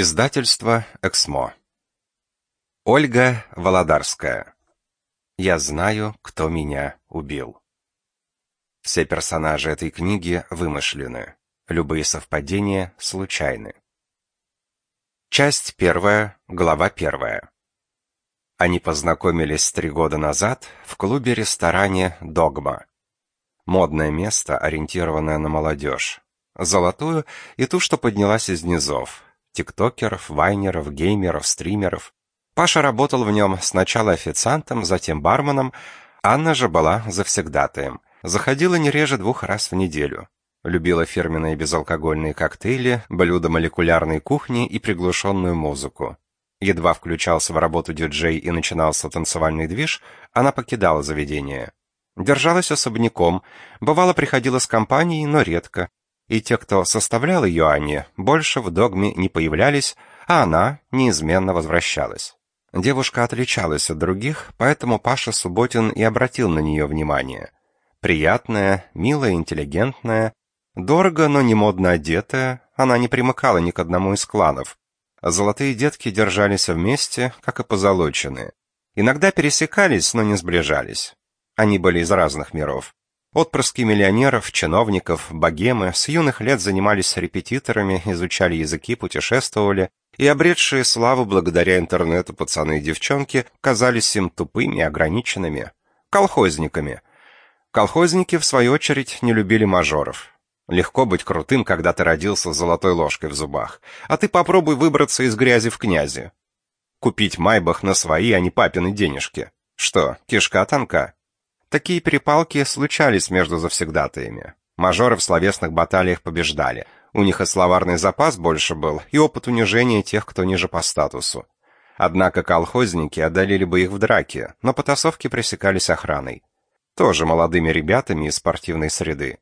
Издательство «Эксмо». Ольга Володарская. «Я знаю, кто меня убил». Все персонажи этой книги вымышлены. Любые совпадения случайны. Часть первая, глава первая. Они познакомились три года назад в клубе-ресторане «Догма». Модное место, ориентированное на молодежь. Золотую и ту, что поднялась из низов, тиктокеров, вайнеров, геймеров, стримеров. Паша работал в нем сначала официантом, затем барменом, Анна же была завсегдатаем. Заходила не реже двух раз в неделю. Любила фирменные безалкогольные коктейли, блюда молекулярной кухни и приглушенную музыку. Едва включался в работу диджей и начинался танцевальный движ, она покидала заведение. Держалась особняком, бывало приходила с компанией, но редко, и те, кто составлял ее Анне, больше в догме не появлялись, а она неизменно возвращалась. Девушка отличалась от других, поэтому Паша Субботин и обратил на нее внимание. Приятная, милая, интеллигентная, дорого, но не модно одетая, она не примыкала ни к одному из кланов. Золотые детки держались вместе, как и позолоченные. Иногда пересекались, но не сближались. Они были из разных миров. Отпрыски миллионеров, чиновников, богемы с юных лет занимались репетиторами, изучали языки, путешествовали, и обретшие славу благодаря интернету пацаны и девчонки казались им тупыми, ограниченными, колхозниками. Колхозники, в свою очередь, не любили мажоров. Легко быть крутым, когда ты родился с золотой ложкой в зубах, а ты попробуй выбраться из грязи в князи. Купить майбах на свои, а не папины денежки. Что, кишка тонка? Такие перепалки случались между завсегдатаями. Мажоры в словесных баталиях побеждали. У них и словарный запас больше был, и опыт унижения тех, кто ниже по статусу. Однако колхозники одолели бы их в драке, но потасовки пресекались охраной. Тоже молодыми ребятами из спортивной среды.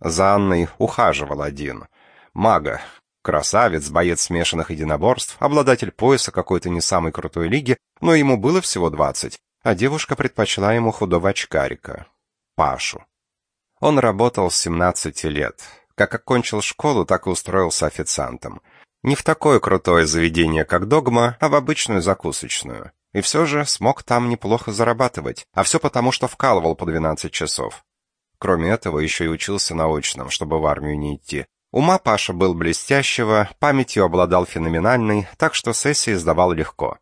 За Анной ухаживал один. Мага, красавец, боец смешанных единоборств, обладатель пояса какой-то не самой крутой лиги, но ему было всего двадцать, а девушка предпочла ему худого очкарика, Пашу. Он работал с 17 лет. Как окончил школу, так и устроился официантом. Не в такое крутое заведение, как «Догма», а в обычную закусочную. И все же смог там неплохо зарабатывать, а все потому, что вкалывал по 12 часов. Кроме этого, еще и учился на очном, чтобы в армию не идти. Ума Паша был блестящего, памятью обладал феноменальной, так что сессии сдавал легко.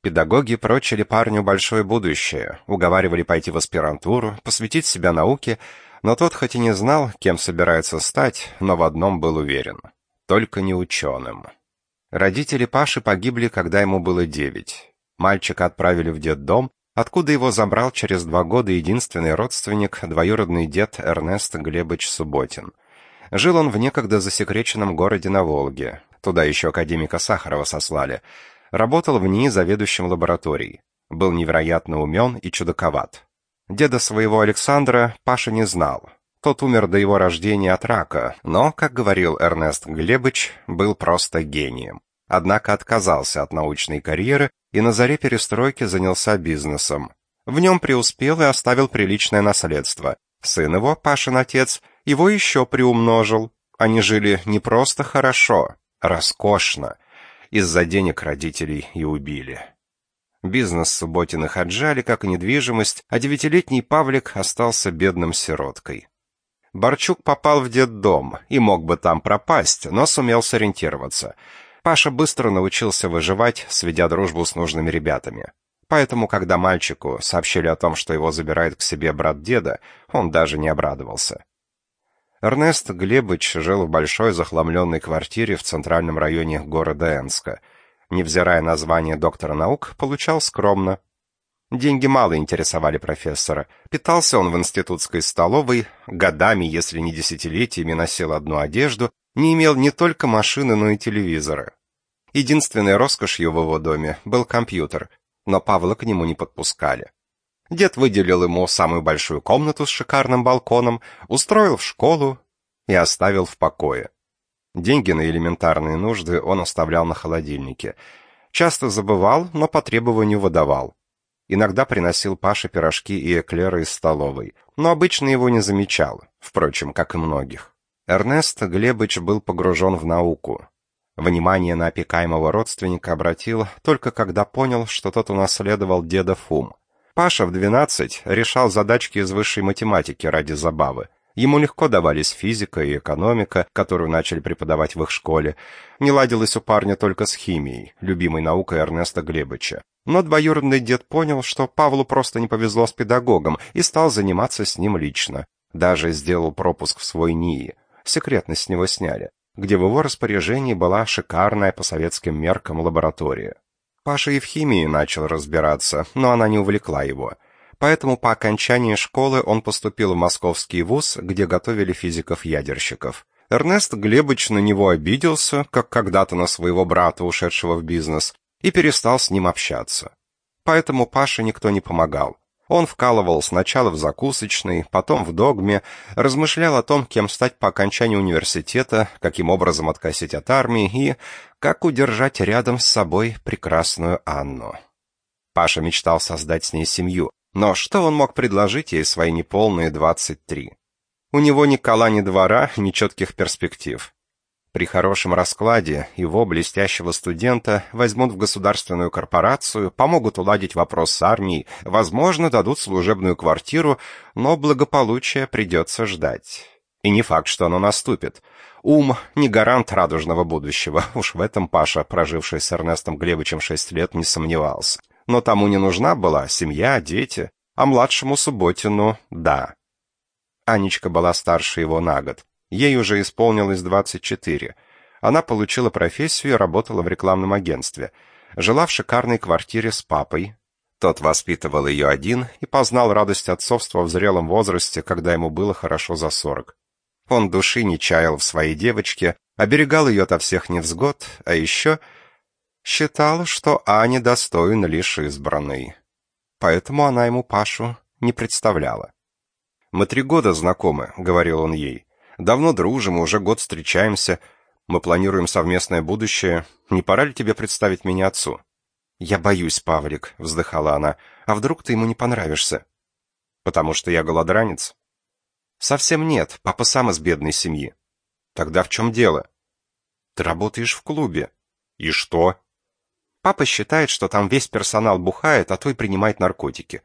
Педагоги прочили парню большое будущее, уговаривали пойти в аспирантуру, посвятить себя науке, но тот хоть и не знал, кем собирается стать, но в одном был уверен — только не ученым. Родители Паши погибли, когда ему было девять. Мальчика отправили в детдом, откуда его забрал через два года единственный родственник, двоюродный дед Эрнест Глебович Субботин. Жил он в некогда засекреченном городе на Волге. Туда еще академика Сахарова сослали — Работал в НИИ заведующим лабораторией. Был невероятно умен и чудаковат. Деда своего Александра Паша не знал. Тот умер до его рождения от рака, но, как говорил Эрнест Глебыч, был просто гением. Однако отказался от научной карьеры и на заре перестройки занялся бизнесом. В нем преуспел и оставил приличное наследство. Сын его, Пашин отец, его еще приумножил. Они жили не просто хорошо, роскошно, из-за денег родителей и убили. Бизнес Субботиных отжали, как и недвижимость, а девятилетний Павлик остался бедным сироткой. Борчук попал в детдом и мог бы там пропасть, но сумел сориентироваться. Паша быстро научился выживать, сведя дружбу с нужными ребятами. Поэтому, когда мальчику сообщили о том, что его забирает к себе брат деда, он даже не обрадовался. Эрнест Глебыч жил в большой захламленной квартире в центральном районе города Энска. Невзирая на звание доктора наук, получал скромно. Деньги мало интересовали профессора. Питался он в институтской столовой, годами, если не десятилетиями, носил одну одежду, не имел не только машины, но и телевизора. Единственной роскошью в его доме был компьютер, но Павла к нему не подпускали. Дед выделил ему самую большую комнату с шикарным балконом, устроил в школу и оставил в покое. Деньги на элементарные нужды он оставлял на холодильнике. Часто забывал, но по требованию выдавал. Иногда приносил Паше пирожки и эклеры из столовой, но обычно его не замечал, впрочем, как и многих. Эрнест Глебыч был погружен в науку. Внимание на опекаемого родственника обратил только когда понял, что тот унаследовал деда Фум. Паша в 12 решал задачки из высшей математики ради забавы. Ему легко давались физика и экономика, которую начали преподавать в их школе. Не ладилось у парня только с химией, любимой наукой Эрнеста Глебыча. Но двоюродный дед понял, что Павлу просто не повезло с педагогом и стал заниматься с ним лично. Даже сделал пропуск в свой НИИ. Секретность с него сняли где в его распоряжении была шикарная по советским меркам лаборатория. Паша и в химии начал разбираться, но она не увлекла его. Поэтому по окончании школы он поступил в московский вуз, где готовили физиков-ядерщиков. Эрнест Глебович на него обиделся, как когда-то на своего брата, ушедшего в бизнес, и перестал с ним общаться. Поэтому Паше никто не помогал. Он вкалывал сначала в закусочной, потом в догме, размышлял о том, кем стать по окончании университета, каким образом откосить от армии и как удержать рядом с собой прекрасную Анну. Паша мечтал создать с ней семью, но что он мог предложить ей свои неполные 23? У него ни кола, ни двора, ни четких перспектив. При хорошем раскладе его, блестящего студента, возьмут в государственную корпорацию, помогут уладить вопрос с армией, возможно, дадут служебную квартиру, но благополучия придется ждать. И не факт, что оно наступит. Ум — не гарант радужного будущего, уж в этом Паша, проживший с Эрнестом Глебовичем шесть лет, не сомневался. Но тому не нужна была семья, дети, а младшему Субботину — да. Анечка была старше его на год. Ей уже исполнилось 24. Она получила профессию и работала в рекламном агентстве. Жила в шикарной квартире с папой. Тот воспитывал ее один и познал радость отцовства в зрелом возрасте, когда ему было хорошо за 40. Он души не чаял в своей девочке, оберегал ее ото всех невзгод, а еще считал, что Аня достоин лишь избранной. Поэтому она ему Пашу не представляла. «Мы три года знакомы», — говорил он ей. Давно дружим, уже год встречаемся. Мы планируем совместное будущее. Не пора ли тебе представить меня отцу?» «Я боюсь, Павлик», — вздыхала она. «А вдруг ты ему не понравишься?» «Потому что я голодранец?» «Совсем нет. Папа сам из бедной семьи». «Тогда в чем дело?» «Ты работаешь в клубе». «И что?» «Папа считает, что там весь персонал бухает, а то и принимает наркотики».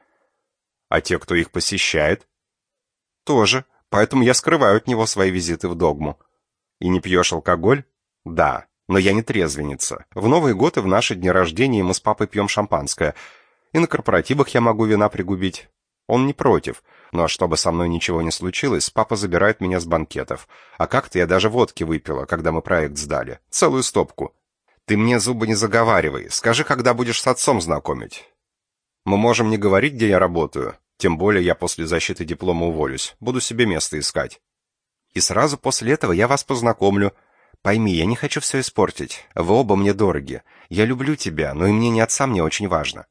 «А те, кто их посещает?» «Тоже поэтому я скрываю от него свои визиты в догму. И не пьешь алкоголь? Да, но я не трезвенница. В Новый год и в наши дни рождения мы с папой пьем шампанское. И на корпоративах я могу вина пригубить. Он не против. Но чтобы со мной ничего не случилось, папа забирает меня с банкетов. А как-то я даже водки выпила, когда мы проект сдали. Целую стопку. Ты мне зубы не заговаривай. Скажи, когда будешь с отцом знакомить. Мы можем не говорить, где я работаю. Тем более я после защиты диплома уволюсь. Буду себе место искать. И сразу после этого я вас познакомлю. Пойми, я не хочу все испортить. Вы оба мне дороги. Я люблю тебя, но и мнение отца мне очень важно.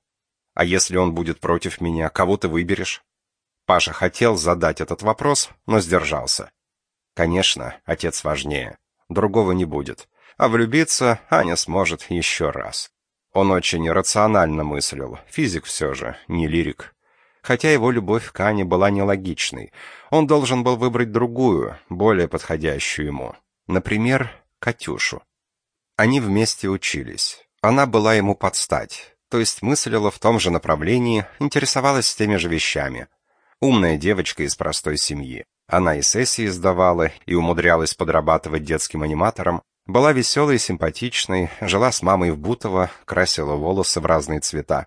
А если он будет против меня, кого ты выберешь? Паша хотел задать этот вопрос, но сдержался. Конечно, отец важнее. Другого не будет. А влюбиться Аня сможет еще раз. Он очень рационально мыслил, физик все же, не лирик хотя его любовь к Ане была нелогичной. Он должен был выбрать другую, более подходящую ему. Например, Катюшу. Они вместе учились. Она была ему под стать, то есть мыслила в том же направлении, интересовалась теми же вещами. Умная девочка из простой семьи. Она и сессии сдавала, и умудрялась подрабатывать детским аниматором, была веселой и симпатичной, жила с мамой в Бутово, красила волосы в разные цвета.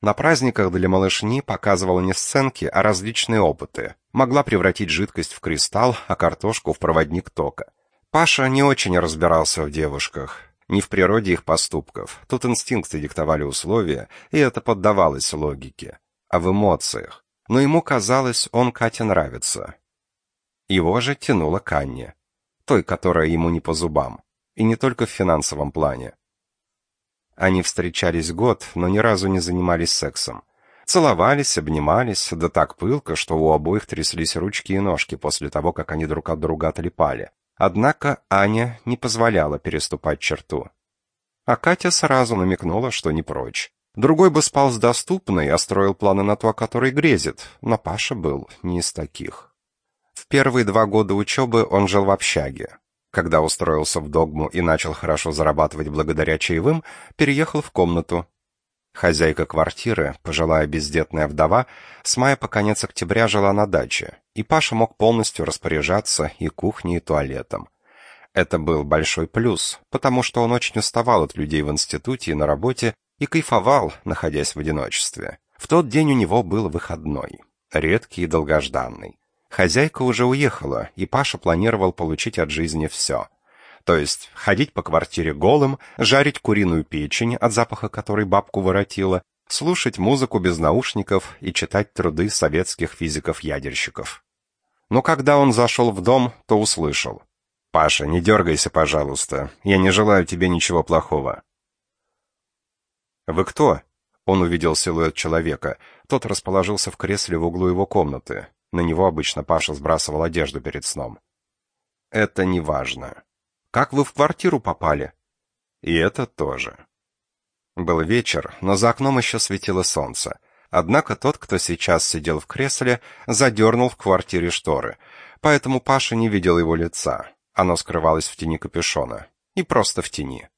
На праздниках для малышни показывала не сценки, а различные опыты. Могла превратить жидкость в кристалл, а картошку в проводник тока. Паша не очень разбирался в девушках, не в природе их поступков. Тут инстинкты диктовали условия, и это поддавалось логике. А в эмоциях. Но ему казалось, он Кате нравится. Его же тянуло к Анне. Той, которая ему не по зубам. И не только в финансовом плане. Они встречались год, но ни разу не занимались сексом. Целовались, обнимались, да так пылко, что у обоих тряслись ручки и ножки после того, как они друг от друга отлипали. Однако Аня не позволяла переступать черту. А Катя сразу намекнула, что не прочь. Другой бы спал с доступной, а строил планы на то, о которой грезит, но Паша был не из таких. В первые два года учебы он жил в общаге. Когда устроился в догму и начал хорошо зарабатывать благодаря чаевым, переехал в комнату. Хозяйка квартиры, пожилая бездетная вдова, с мая по конец октября жила на даче, и Паша мог полностью распоряжаться и кухней, и туалетом. Это был большой плюс, потому что он очень уставал от людей в институте и на работе и кайфовал, находясь в одиночестве. В тот день у него был выходной, редкий и долгожданный. Хозяйка уже уехала, и Паша планировал получить от жизни все. То есть ходить по квартире голым, жарить куриную печень, от запаха которой бабку воротила, слушать музыку без наушников и читать труды советских физиков-ядерщиков. Но когда он зашел в дом, то услышал. «Паша, не дергайся, пожалуйста. Я не желаю тебе ничего плохого». «Вы кто?» Он увидел силуэт человека. Тот расположился в кресле в углу его комнаты. На него обычно Паша сбрасывал одежду перед сном. «Это не важно. Как вы в квартиру попали?» «И это тоже». Был вечер, но за окном еще светило солнце. Однако тот, кто сейчас сидел в кресле, задернул в квартире шторы, поэтому Паша не видел его лица. Оно скрывалось в тени капюшона. И просто в тени.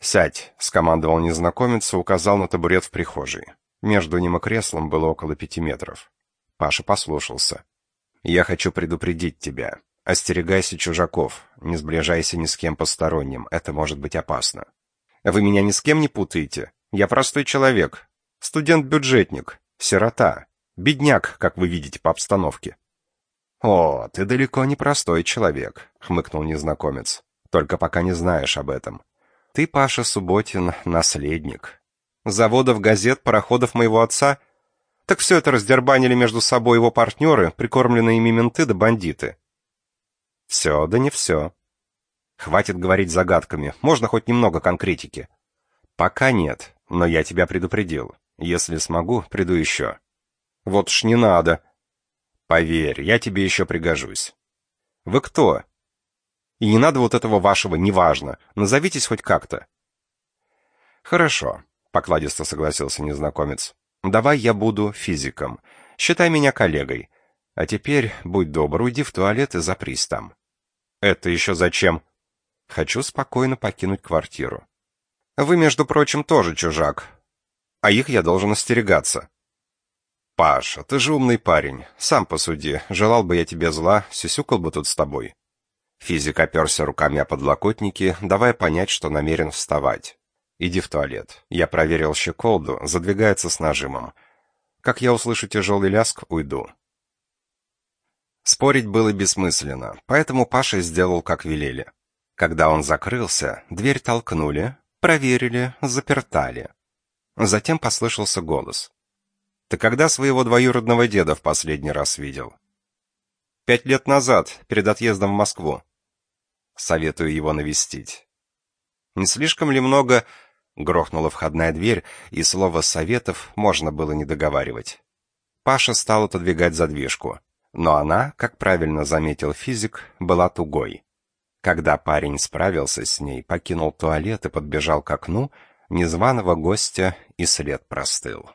«Сядь», — скомандовал незнакомец и указал на табурет в прихожей. Между ним и креслом было около пяти метров. Паша послушался. «Я хочу предупредить тебя. Остерегайся чужаков, не сближайся ни с кем посторонним, это может быть опасно». «Вы меня ни с кем не путаете? Я простой человек. Студент-бюджетник, сирота, бедняк, как вы видите по обстановке». «О, ты далеко не простой человек», — хмыкнул незнакомец. «Только пока не знаешь об этом. Ты, Паша Субботин, наследник. Заводов, газет, пароходов моего отца — так все это раздербанили между собой его партнеры, прикормленные ими менты да бандиты. Все, да не все. Хватит говорить загадками, можно хоть немного конкретики. Пока нет, но я тебя предупредил. Если смогу, приду еще. Вот ж не надо. Поверь, я тебе еще пригожусь. Вы кто? И не надо вот этого вашего «неважно». Назовитесь хоть как-то. Хорошо, покладисто согласился незнакомец. Давай я буду физиком. Считай меня коллегой. А теперь, будь добр, уйди в туалет и запрись там. Это еще зачем? Хочу спокойно покинуть квартиру. Вы, между прочим, тоже чужак. А их я должен остерегаться. Паша, ты же умный парень. Сам посуди. Желал бы я тебе зла, сисюкал бы тут с тобой. Физик оперся руками о подлокотники, давая понять, что намерен вставать. Иди в туалет. Я проверил щеколду, задвигается с нажимом. Как я услышу тяжелый ляск, уйду. Спорить было бессмысленно, поэтому Паша сделал, как велели. Когда он закрылся, дверь толкнули, проверили, запертали. Затем послышался голос. «Ты когда своего двоюродного деда в последний раз видел?» «Пять лет назад, перед отъездом в Москву». «Советую его навестить». «Не слишком ли много Грохнула входная дверь, и слово «советов» можно было не договаривать. Паша стал отодвигать задвижку, но она, как правильно заметил физик, была тугой. Когда парень справился с ней, покинул туалет и подбежал к окну, незваного гостя и след простыл.